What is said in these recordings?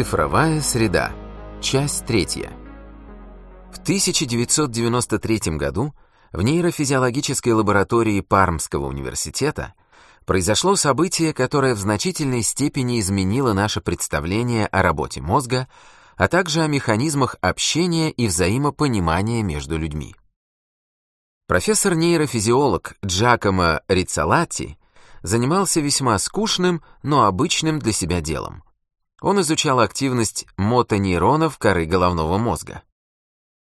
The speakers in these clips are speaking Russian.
Цифровая среда. Часть третья. В 1993 году в нейрофизиологической лаборатории Пармского университета произошло событие, которое в значительной степени изменило наше представление о работе мозга, а также о механизмах общения и взаимопонимания между людьми. Профессор-нейрофизиолог Джакомо Рицалати занимался весьма скучным, но обычным для себя делом. Он изучал активность мотонейронов коры головного мозга.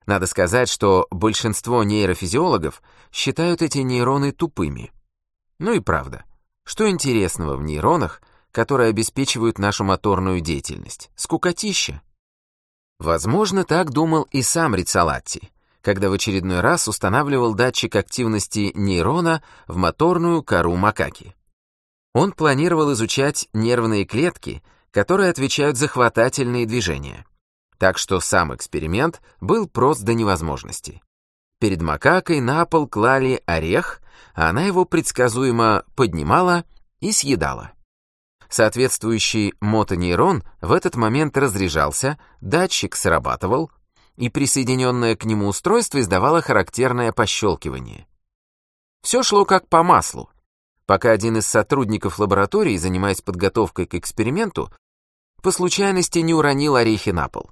Надо сказать, что большинство нейрофизиологов считают эти нейроны тупыми. Ну и правда, что интересного в нейронах, которые обеспечивают нашу моторную деятельность? Скукотища. Возможно, так думал и сам Рицалатти, когда в очередной раз устанавливал датчик активности нейрона в моторную кору макаки. Он планировал изучать нервные клетки, которые отвечают за хватательные движения. Так что сам эксперимент был прост до невозможности. Перед макакой на пол клали орех, а она его предсказуемо поднимала и съедала. Соответствующий мотонейрон в этот момент разряжался, датчик срабатывал, и присоединенное к нему устройство издавало характерное пощелкивание. Все шло как по маслу, пока один из сотрудников лаборатории, занимаясь подготовкой к эксперименту, по случайности не уронил орехи на пол.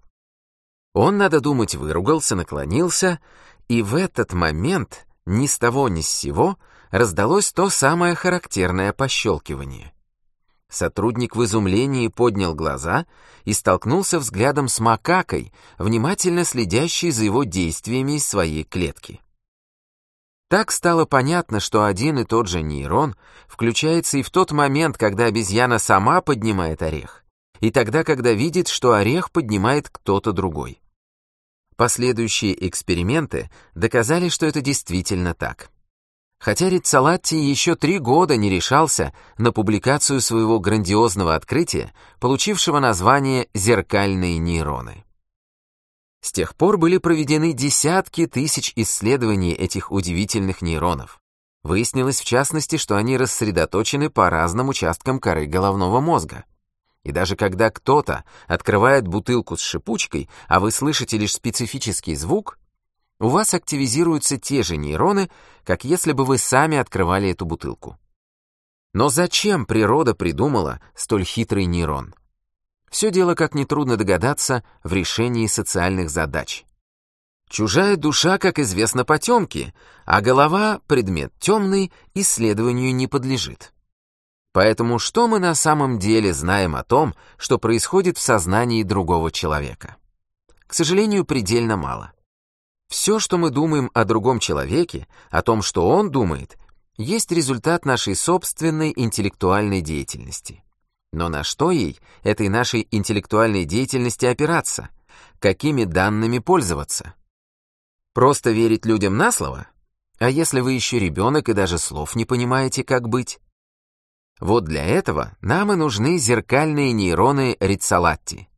Он, надо думать, выругался, наклонился, и в этот момент ни с того ни с сего раздалось то самое характерное пощелкивание. Сотрудник в изумлении поднял глаза и столкнулся взглядом с макакой, внимательно следящей за его действиями из своей клетки. Так стало понятно, что один и тот же нейрон включается и в тот момент, когда обезьяна сама поднимает орех, и тогда, когда видит, что орех поднимает кто-то другой. Последующие эксперименты доказали, что это действительно так. Хотя Рицалатти еще три года не решался на публикацию своего грандиозного открытия, получившего название «зеркальные нейроны». С тех пор были проведены десятки тысяч исследований этих удивительных нейронов. Выяснилось в частности, что они рассредоточены по разным участкам коры головного мозга. И даже когда кто-то открывает бутылку с шипучкой, а вы слышите лишь специфический звук, у вас активизируются те же нейроны, как если бы вы сами открывали эту бутылку. Но зачем природа придумала столь хитрый нейрон? Все дело, как нетрудно догадаться, в решении социальных задач. Чужая душа, как известно, потемки, а голова, предмет темный, исследованию не подлежит. Поэтому что мы на самом деле знаем о том, что происходит в сознании другого человека? К сожалению, предельно мало. Все, что мы думаем о другом человеке, о том, что он думает, есть результат нашей собственной интеллектуальной деятельности. Но на что ей, этой нашей интеллектуальной деятельности опираться? Какими данными пользоваться? Просто верить людям на слово? А если вы еще ребенок и даже слов не понимаете, как быть? Вот для этого нам и нужны зеркальные нейроны Рицалатти.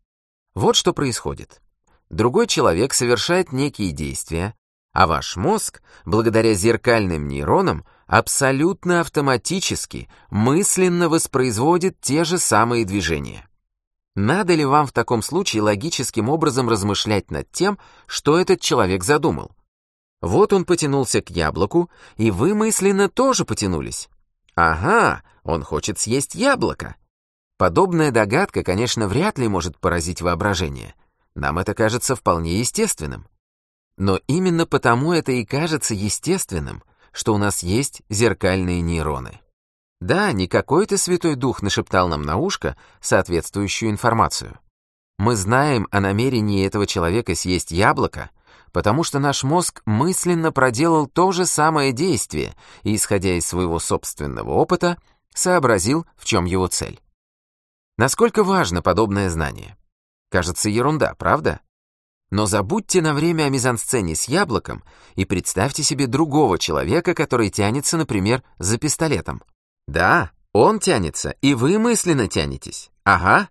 Вот что происходит. Другой человек совершает некие действия, а ваш мозг, благодаря зеркальным нейронам, абсолютно автоматически, мысленно воспроизводит те же самые движения. Надо ли вам в таком случае логическим образом размышлять над тем, что этот человек задумал? Вот он потянулся к яблоку, и вы мысленно тоже потянулись. Ага, он хочет съесть яблоко. Подобная догадка, конечно, вряд ли может поразить воображение. Нам это кажется вполне естественным. Но именно потому это и кажется естественным, что у нас есть зеркальные нейроны. Да, не какой-то святой дух нашептал нам на ушко соответствующую информацию. Мы знаем о намерении этого человека съесть яблоко, потому что наш мозг мысленно проделал то же самое действие и, исходя из своего собственного опыта, сообразил, в чем его цель. Насколько важно подобное знание? Кажется, ерунда, правда? Но забудьте на время о мизансцене с яблоком и представьте себе другого человека, который тянется, например, за пистолетом. Да, он тянется, и вы мысленно тянетесь. Ага,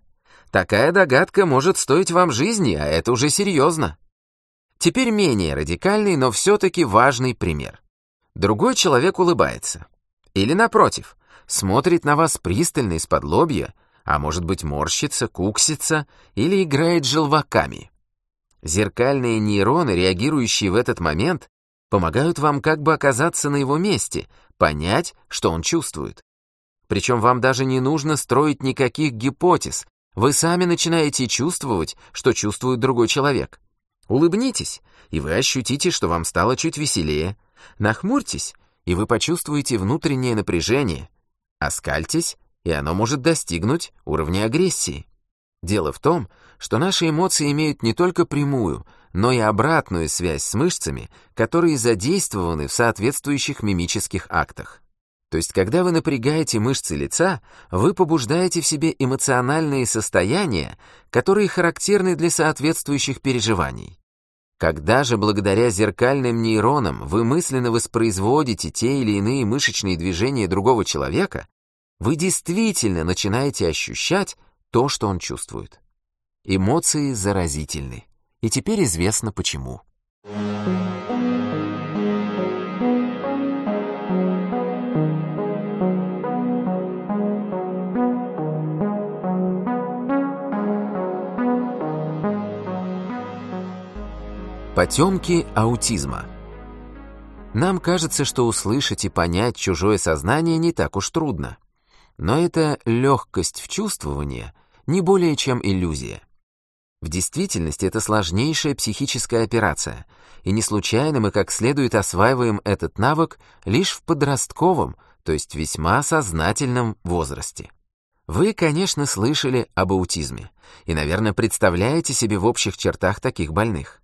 такая догадка может стоить вам жизни, а это уже серьезно. Теперь менее радикальный, но все-таки важный пример. Другой человек улыбается. Или напротив, смотрит на вас пристально из-под лобья, а может быть морщится, куксится или играет желваками. Зеркальные нейроны, реагирующие в этот момент, помогают вам как бы оказаться на его месте, понять, что он чувствует. Причем вам даже не нужно строить никаких гипотез, вы сами начинаете чувствовать, что чувствует другой человек. Улыбнитесь, и вы ощутите, что вам стало чуть веселее. Нахмурьтесь, и вы почувствуете внутреннее напряжение. Оскальтесь, и оно может достигнуть уровня агрессии. Дело в том, что наши эмоции имеют не только прямую, но и обратную связь с мышцами, которые задействованы в соответствующих мимических актах. То есть, когда вы напрягаете мышцы лица, вы побуждаете в себе эмоциональные состояния, которые характерны для соответствующих переживаний. Когда же благодаря зеркальным нейронам вы мысленно воспроизводите те или иные мышечные движения другого человека, вы действительно начинаете ощущать то, что он чувствует. Эмоции заразительны. И теперь известно почему. Потемки аутизма. Нам кажется, что услышать и понять чужое сознание не так уж трудно. Но эта легкость в чувствовании не более чем иллюзия. В действительности это сложнейшая психическая операция, и не случайно мы как следует осваиваем этот навык лишь в подростковом, то есть весьма сознательном возрасте. Вы, конечно, слышали об аутизме и, наверное, представляете себе в общих чертах таких больных.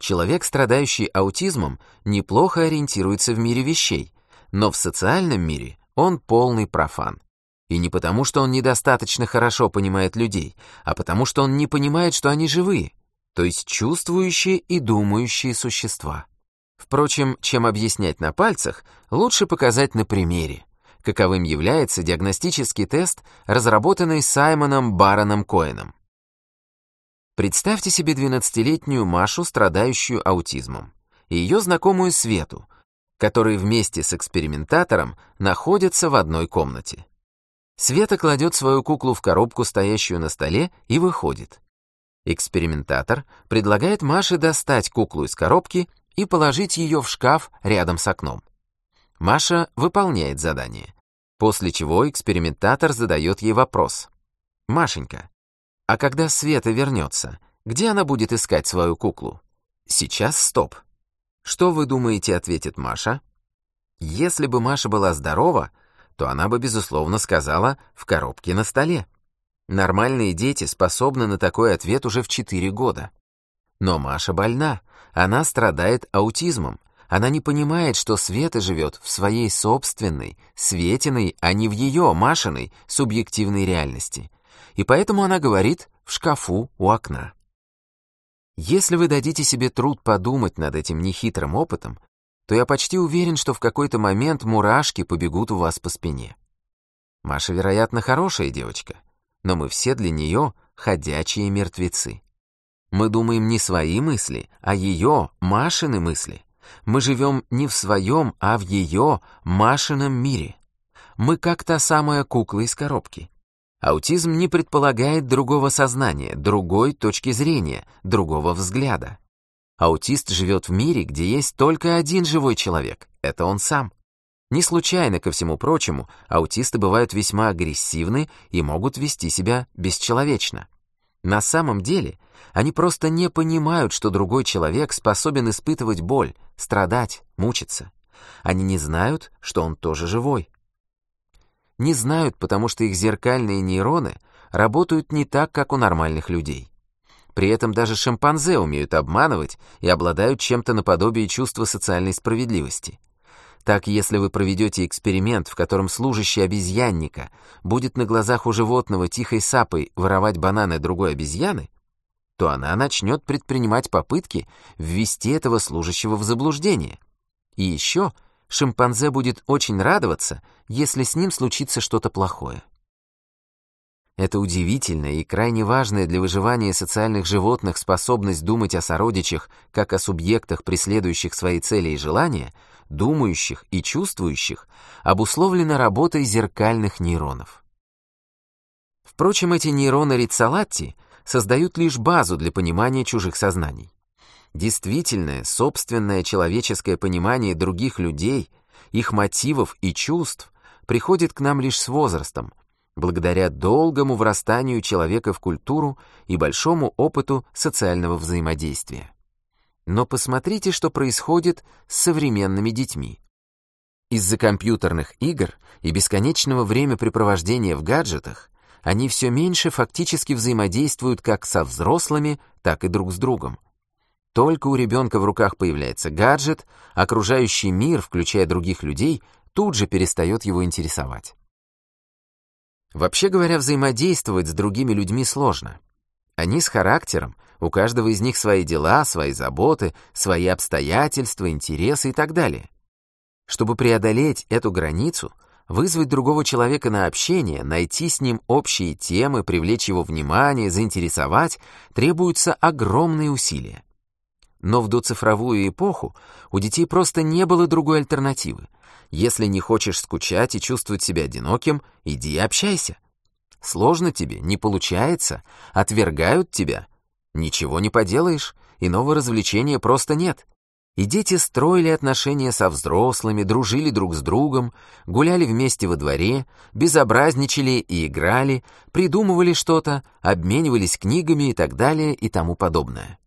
Человек, страдающий аутизмом, неплохо ориентируется в мире вещей, но в социальном мире он полный профан. И не потому, что он недостаточно хорошо понимает людей, а потому, что он не понимает, что они живые, то есть чувствующие и думающие существа. Впрочем, чем объяснять на пальцах, лучше показать на примере, каковым является диагностический тест, разработанный Саймоном Бароном Коэном. Представьте себе 12-летнюю Машу, страдающую аутизмом, и ее знакомую Свету, которые вместе с экспериментатором находятся в одной комнате. Света кладет свою куклу в коробку, стоящую на столе, и выходит. Экспериментатор предлагает Маше достать куклу из коробки и положить ее в шкаф рядом с окном. Маша выполняет задание, после чего экспериментатор задает ей вопрос. «Машенька, а когда Света вернется, где она будет искать свою куклу?» «Сейчас стоп». «Что вы думаете?» — ответит Маша. «Если бы Маша была здорова, то она бы, безусловно, сказала «в коробке на столе». Нормальные дети способны на такой ответ уже в 4 года. Но Маша больна, она страдает аутизмом. Она не понимает, что Света живет в своей собственной, Светиной, а не в ее, Машиной, субъективной реальности. И поэтому она говорит «в шкафу у окна». Если вы дадите себе труд подумать над этим нехитрым опытом, то я почти уверен, что в какой-то момент мурашки побегут у вас по спине. Маша, вероятно, хорошая девочка, но мы все для нее ходячие мертвецы. Мы думаем не свои мысли, а ее, Машины мысли. Мы живем не в своем, а в ее, Машином мире. Мы как та самая кукла из коробки. Аутизм не предполагает другого сознания, другой точки зрения, другого взгляда. Аутист живет в мире, где есть только один живой человек — это он сам. Не случайно, ко всему прочему, аутисты бывают весьма агрессивны и могут вести себя бесчеловечно. На самом деле, они просто не понимают, что другой человек способен испытывать боль, страдать, мучиться. Они не знают, что он тоже живой. Не знают, потому что их зеркальные нейроны работают не так, как у нормальных людей. При этом даже шимпанзе умеют обманывать и обладают чем-то наподобие чувства социальной справедливости. Так, если вы проведете эксперимент, в котором служащий обезьянника будет на глазах у животного тихой сапой воровать бананы другой обезьяны, то она начнет предпринимать попытки ввести этого служащего в заблуждение. И еще шимпанзе будет очень радоваться, если с ним случится что-то плохое. Это удивительная и крайне важная для выживания социальных животных способность думать о сородичах как о субъектах, преследующих свои цели и желания, думающих и чувствующих, обусловлена работой зеркальных нейронов. Впрочем, эти нейроны Рицалатти создают лишь базу для понимания чужих сознаний. Действительное, собственное человеческое понимание других людей, их мотивов и чувств приходит к нам лишь с возрастом, благодаря долгому врастанию человека в культуру и большому опыту социального взаимодействия. Но посмотрите, что происходит с современными детьми. Из-за компьютерных игр и бесконечного времяпрепровождения в гаджетах они все меньше фактически взаимодействуют как со взрослыми, так и друг с другом. Только у ребенка в руках появляется гаджет, окружающий мир, включая других людей, тут же перестает его интересовать. Вообще говоря, взаимодействовать с другими людьми сложно. Они с характером, у каждого из них свои дела, свои заботы, свои обстоятельства, интересы и так далее. Чтобы преодолеть эту границу, вызвать другого человека на общение, найти с ним общие темы, привлечь его внимание, заинтересовать, требуются огромные усилия. Но в доцифровую эпоху у детей просто не было другой альтернативы. Если не хочешь скучать и чувствовать себя одиноким, иди и общайся. Сложно тебе, не получается, отвергают тебя. Ничего не поделаешь, иного развлечения просто нет. И дети строили отношения со взрослыми, дружили друг с другом, гуляли вместе во дворе, безобразничали и играли, придумывали что-то, обменивались книгами и так далее и тому подобное.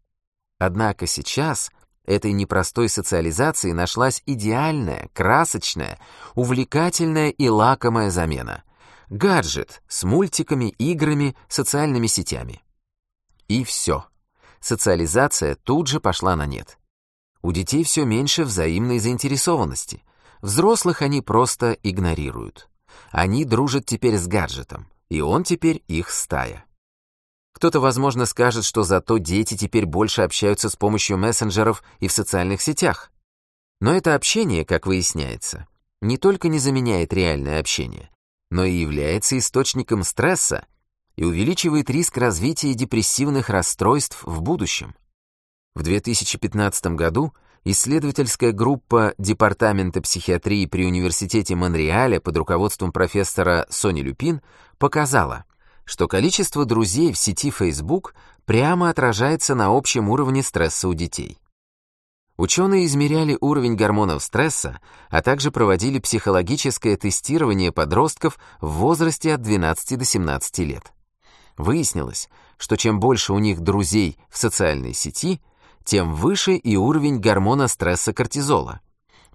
Однако сейчас этой непростой социализации нашлась идеальная, красочная, увлекательная и лакомая замена. Гаджет с мультиками, играми, социальными сетями. И все. Социализация тут же пошла на нет. У детей все меньше взаимной заинтересованности. Взрослых они просто игнорируют. Они дружат теперь с гаджетом, и он теперь их стая. Кто-то, возможно, скажет, что зато дети теперь больше общаются с помощью мессенджеров и в социальных сетях. Но это общение, как выясняется, не только не заменяет реальное общение, но и является источником стресса и увеличивает риск развития депрессивных расстройств в будущем. В 2015 году исследовательская группа Департамента психиатрии при Университете Монреаля под руководством профессора Сони Люпин показала, что количество друзей в сети Facebook прямо отражается на общем уровне стресса у детей. Ученые измеряли уровень гормонов стресса, а также проводили психологическое тестирование подростков в возрасте от 12 до 17 лет. Выяснилось, что чем больше у них друзей в социальной сети, тем выше и уровень гормона стресса кортизола.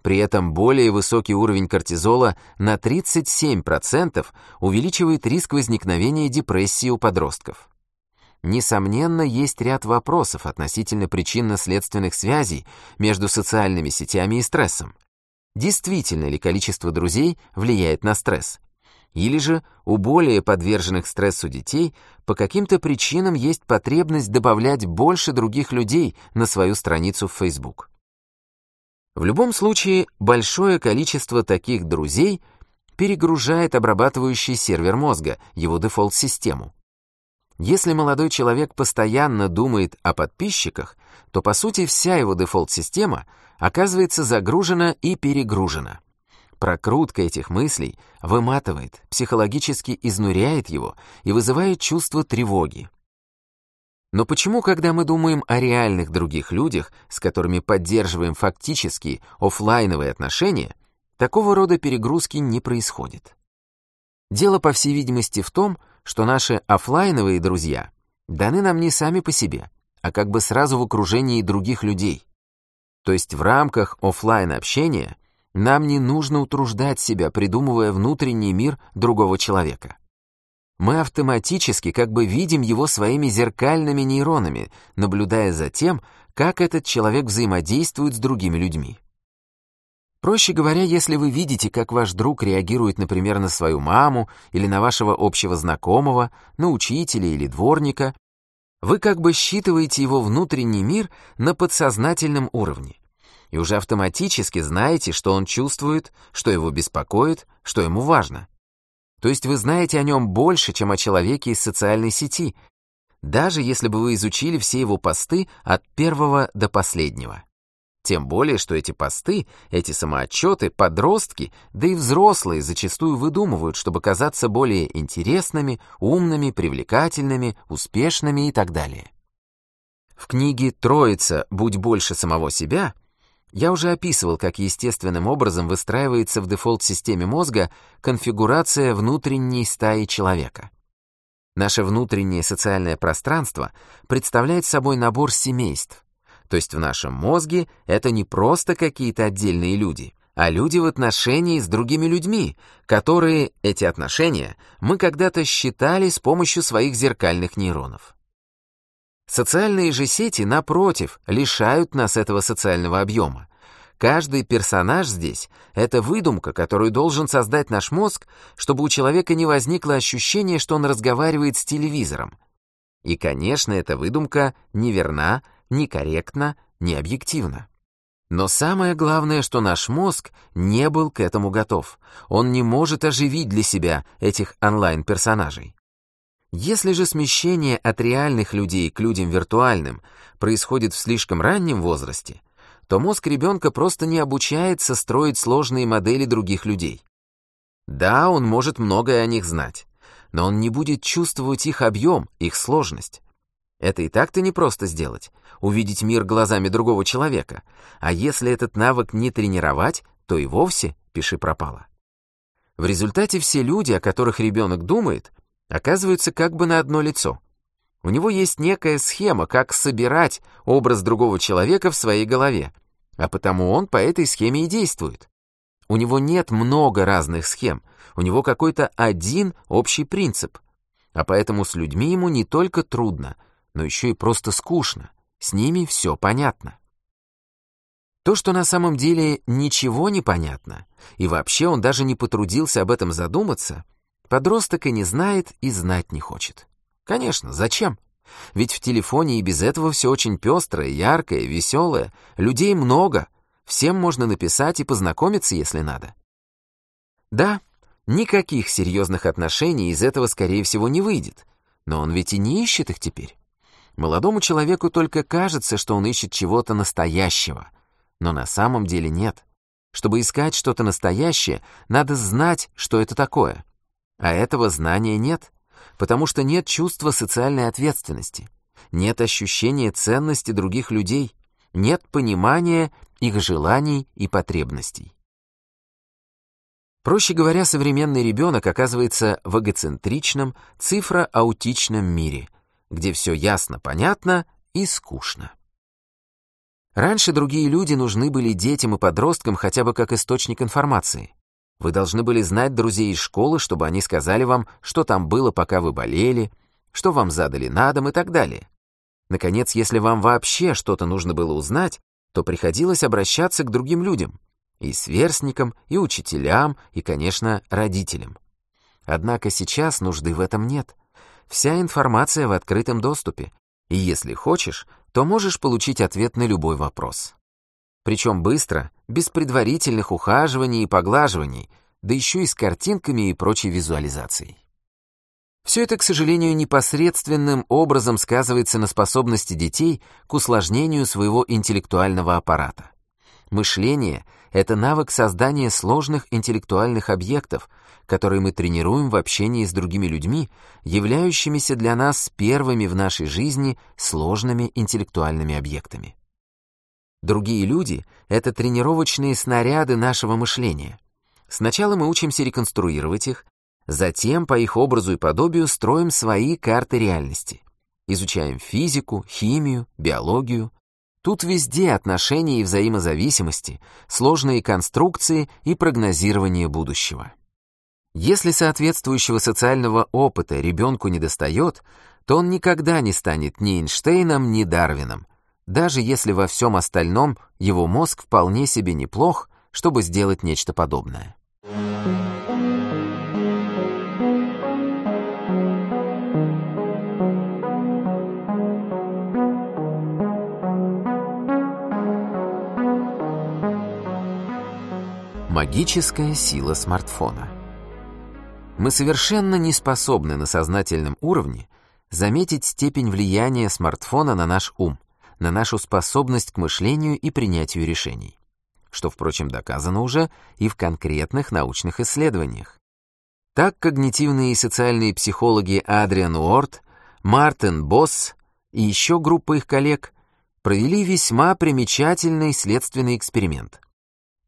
При этом более высокий уровень кортизола на 37% увеличивает риск возникновения депрессии у подростков. Несомненно, есть ряд вопросов относительно причинно-следственных связей между социальными сетями и стрессом. Действительно ли количество друзей влияет на стресс? Или же у более подверженных стрессу детей по каким-то причинам есть потребность добавлять больше других людей на свою страницу в Facebook? В любом случае, большое количество таких друзей перегружает обрабатывающий сервер мозга, его дефолт-систему. Если молодой человек постоянно думает о подписчиках, то по сути вся его дефолт-система оказывается загружена и перегружена. Прокрутка этих мыслей выматывает, психологически изнуряет его и вызывает чувство тревоги. Но почему, когда мы думаем о реальных других людях, с которыми поддерживаем фактически офлайновые отношения, такого рода перегрузки не происходит? Дело, по всей видимости, в том, что наши офлайновые друзья даны нам не сами по себе, а как бы сразу в окружении других людей. То есть в рамках офлайн общения нам не нужно утруждать себя, придумывая внутренний мир другого человека мы автоматически как бы видим его своими зеркальными нейронами, наблюдая за тем, как этот человек взаимодействует с другими людьми. Проще говоря, если вы видите, как ваш друг реагирует, например, на свою маму или на вашего общего знакомого, на учителя или дворника, вы как бы считываете его внутренний мир на подсознательном уровне и уже автоматически знаете, что он чувствует, что его беспокоит, что ему важно. То есть вы знаете о нем больше, чем о человеке из социальной сети, даже если бы вы изучили все его посты от первого до последнего. Тем более, что эти посты, эти самоотчеты, подростки, да и взрослые зачастую выдумывают, чтобы казаться более интересными, умными, привлекательными, успешными и так далее. В книге «Троица. Будь больше самого себя» я уже описывал, как естественным образом выстраивается в дефолт-системе мозга конфигурация внутренней стаи человека. Наше внутреннее социальное пространство представляет собой набор семейств, то есть в нашем мозге это не просто какие-то отдельные люди, а люди в отношении с другими людьми, которые, эти отношения, мы когда-то считали с помощью своих зеркальных нейронов. Социальные же сети, напротив, лишают нас этого социального объема. Каждый персонаж здесь — это выдумка, которую должен создать наш мозг, чтобы у человека не возникло ощущение, что он разговаривает с телевизором. И, конечно, эта выдумка неверна, некорректно, необъективно. Но самое главное, что наш мозг не был к этому готов. Он не может оживить для себя этих онлайн-персонажей. Если же смещение от реальных людей к людям виртуальным происходит в слишком раннем возрасте, то мозг ребенка просто не обучается строить сложные модели других людей. Да, он может многое о них знать, но он не будет чувствовать их объем, их сложность. Это и так-то не просто сделать, увидеть мир глазами другого человека, а если этот навык не тренировать, то и вовсе пиши пропало. В результате все люди, о которых ребенок думает, оказываются как бы на одно лицо. У него есть некая схема, как собирать образ другого человека в своей голове, а потому он по этой схеме и действует. У него нет много разных схем, у него какой-то один общий принцип, а поэтому с людьми ему не только трудно, но еще и просто скучно. С ними все понятно. То, что на самом деле ничего не понятно, и вообще он даже не потрудился об этом задуматься, подросток и не знает, и знать не хочет. Конечно, зачем? Ведь в телефоне и без этого все очень пестрое, яркое, веселое, людей много, всем можно написать и познакомиться, если надо. Да, никаких серьезных отношений из этого, скорее всего, не выйдет, но он ведь и не ищет их теперь. Молодому человеку только кажется, что он ищет чего-то настоящего, но на самом деле нет. Чтобы искать что-то настоящее, надо знать, что это такое. А этого знания нет, потому что нет чувства социальной ответственности, нет ощущения ценности других людей, нет понимания их желаний и потребностей. Проще говоря, современный ребенок оказывается в эгоцентричном, цифроаутичном мире, где все ясно, понятно и скучно. Раньше другие люди нужны были детям и подросткам хотя бы как источник информации. Вы должны были знать друзей из школы, чтобы они сказали вам, что там было, пока вы болели, что вам задали на дом и так далее. Наконец, если вам вообще что-то нужно было узнать, то приходилось обращаться к другим людям, и сверстникам, и учителям, и, конечно, родителям. Однако сейчас нужды в этом нет. Вся информация в открытом доступе, и если хочешь, то можешь получить ответ на любой вопрос. Причем быстро, без предварительных ухаживаний и поглаживаний, да еще и с картинками и прочей визуализацией. Все это, к сожалению, непосредственным образом сказывается на способности детей к усложнению своего интеллектуального аппарата. Мышление — это навык создания сложных интеллектуальных объектов, которые мы тренируем в общении с другими людьми, являющимися для нас первыми в нашей жизни сложными интеллектуальными объектами. Другие люди — это тренировочные снаряды нашего мышления. Сначала мы учимся реконструировать их, затем по их образу и подобию строим свои карты реальности. Изучаем физику, химию, биологию, Тут везде отношения и взаимозависимости, сложные конструкции и прогнозирование будущего. Если соответствующего социального опыта ребенку не достает, то он никогда не станет ни Эйнштейном, ни Дарвином, даже если во всем остальном его мозг вполне себе неплох, чтобы сделать нечто подобное. Магическая сила смартфона. Мы совершенно не способны на сознательном уровне заметить степень влияния смартфона на наш ум, на нашу способность к мышлению и принятию решений, что, впрочем, доказано уже и в конкретных научных исследованиях. Так когнитивные и социальные психологи Адриан Уорд, Мартин Босс и еще группа их коллег провели весьма примечательный следственный эксперимент,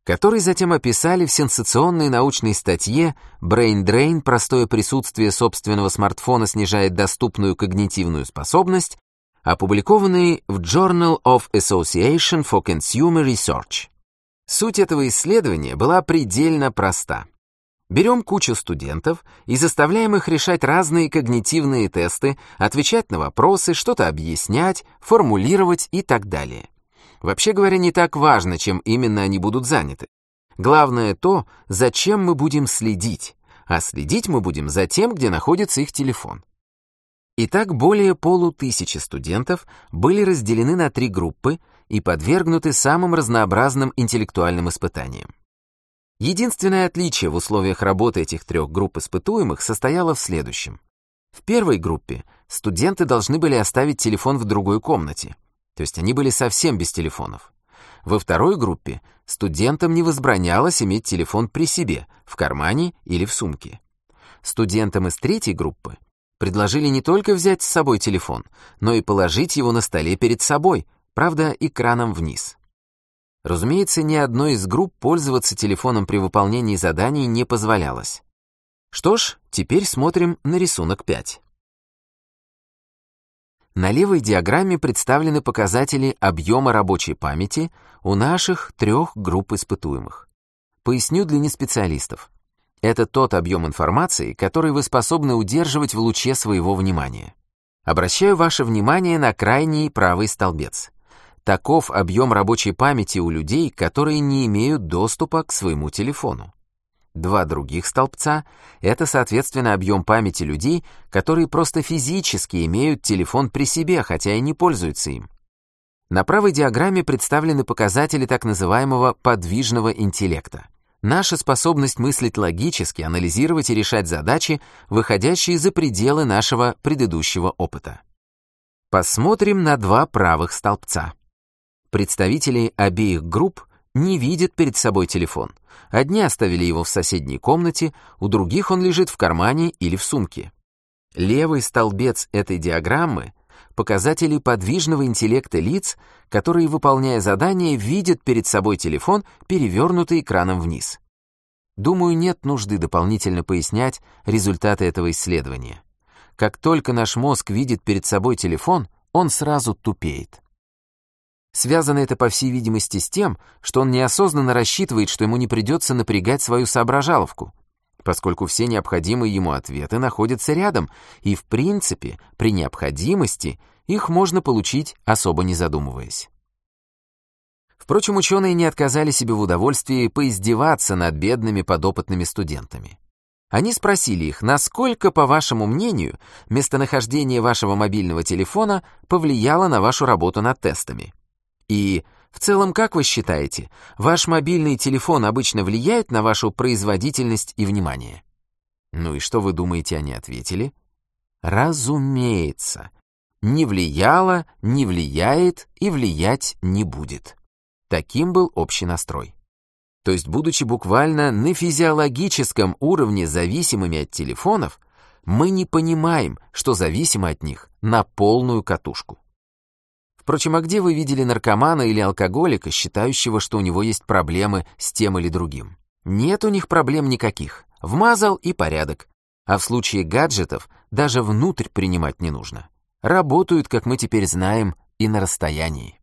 который затем описали в сенсационной научной статье «Brain Drain. Простое присутствие собственного смартфона снижает доступную когнитивную способность», опубликованной в Journal of Association for Consumer Research. Суть этого исследования была предельно проста. Берем кучу студентов и заставляем их решать разные когнитивные тесты, отвечать на вопросы, что-то объяснять, формулировать и так далее. Вообще говоря, не так важно, чем именно они будут заняты. Главное то, зачем мы будем следить, а следить мы будем за тем, где находится их телефон. Итак, более полутысячи студентов были разделены на три группы и подвергнуты самым разнообразным интеллектуальным испытаниям. Единственное отличие в условиях работы этих трех групп испытуемых состояло в следующем. В первой группе студенты должны были оставить телефон в другой комнате, то есть они были совсем без телефонов. Во второй группе студентам не возбранялось иметь телефон при себе, в кармане или в сумке. Студентам из третьей группы предложили не только взять с собой телефон, но и положить его на столе перед собой, правда, экраном вниз. Разумеется, ни одной из групп пользоваться телефоном при выполнении заданий не позволялось. Что ж, теперь смотрим на рисунок 5. На левой диаграмме представлены показатели объема рабочей памяти у наших трех групп испытуемых. Поясню для неспециалистов. Это тот объем информации, который вы способны удерживать в луче своего внимания. Обращаю ваше внимание на крайний правый столбец. Таков объем рабочей памяти у людей, которые не имеют доступа к своему телефону. Два других столбца — это, соответственно, объем памяти людей, которые просто физически имеют телефон при себе, хотя и не пользуются им. На правой диаграмме представлены показатели так называемого подвижного интеллекта. Наша способность мыслить логически, анализировать и решать задачи, выходящие за пределы нашего предыдущего опыта. Посмотрим на два правых столбца. Представители обеих групп не видят перед собой телефон. Одни оставили его в соседней комнате, у других он лежит в кармане или в сумке. Левый столбец этой диаграммы — показатели подвижного интеллекта лиц, которые, выполняя задание, видят перед собой телефон, перевернутый экраном вниз. Думаю, нет нужды дополнительно пояснять результаты этого исследования. Как только наш мозг видит перед собой телефон, он сразу тупеет. Связано это, по всей видимости, с тем, что он неосознанно рассчитывает, что ему не придется напрягать свою соображаловку, поскольку все необходимые ему ответы находятся рядом, и, в принципе, при необходимости их можно получить, особо не задумываясь. Впрочем, ученые не отказали себе в удовольствии поиздеваться над бедными подопытными студентами. Они спросили их, насколько, по вашему мнению, местонахождение вашего мобильного телефона повлияло на вашу работу над тестами. И в целом, как вы считаете, ваш мобильный телефон обычно влияет на вашу производительность и внимание? Ну и что вы думаете, они ответили? Разумеется. Не влияло, не влияет и влиять не будет. Таким был общий настрой. То есть, будучи буквально на физиологическом уровне зависимыми от телефонов, мы не понимаем, что зависимы от них на полную катушку. Впрочем, а где вы видели наркомана или алкоголика, считающего, что у него есть проблемы с тем или другим? Нет у них проблем никаких. Вмазал и порядок. А в случае гаджетов даже внутрь принимать не нужно. Работают, как мы теперь знаем, и на расстоянии.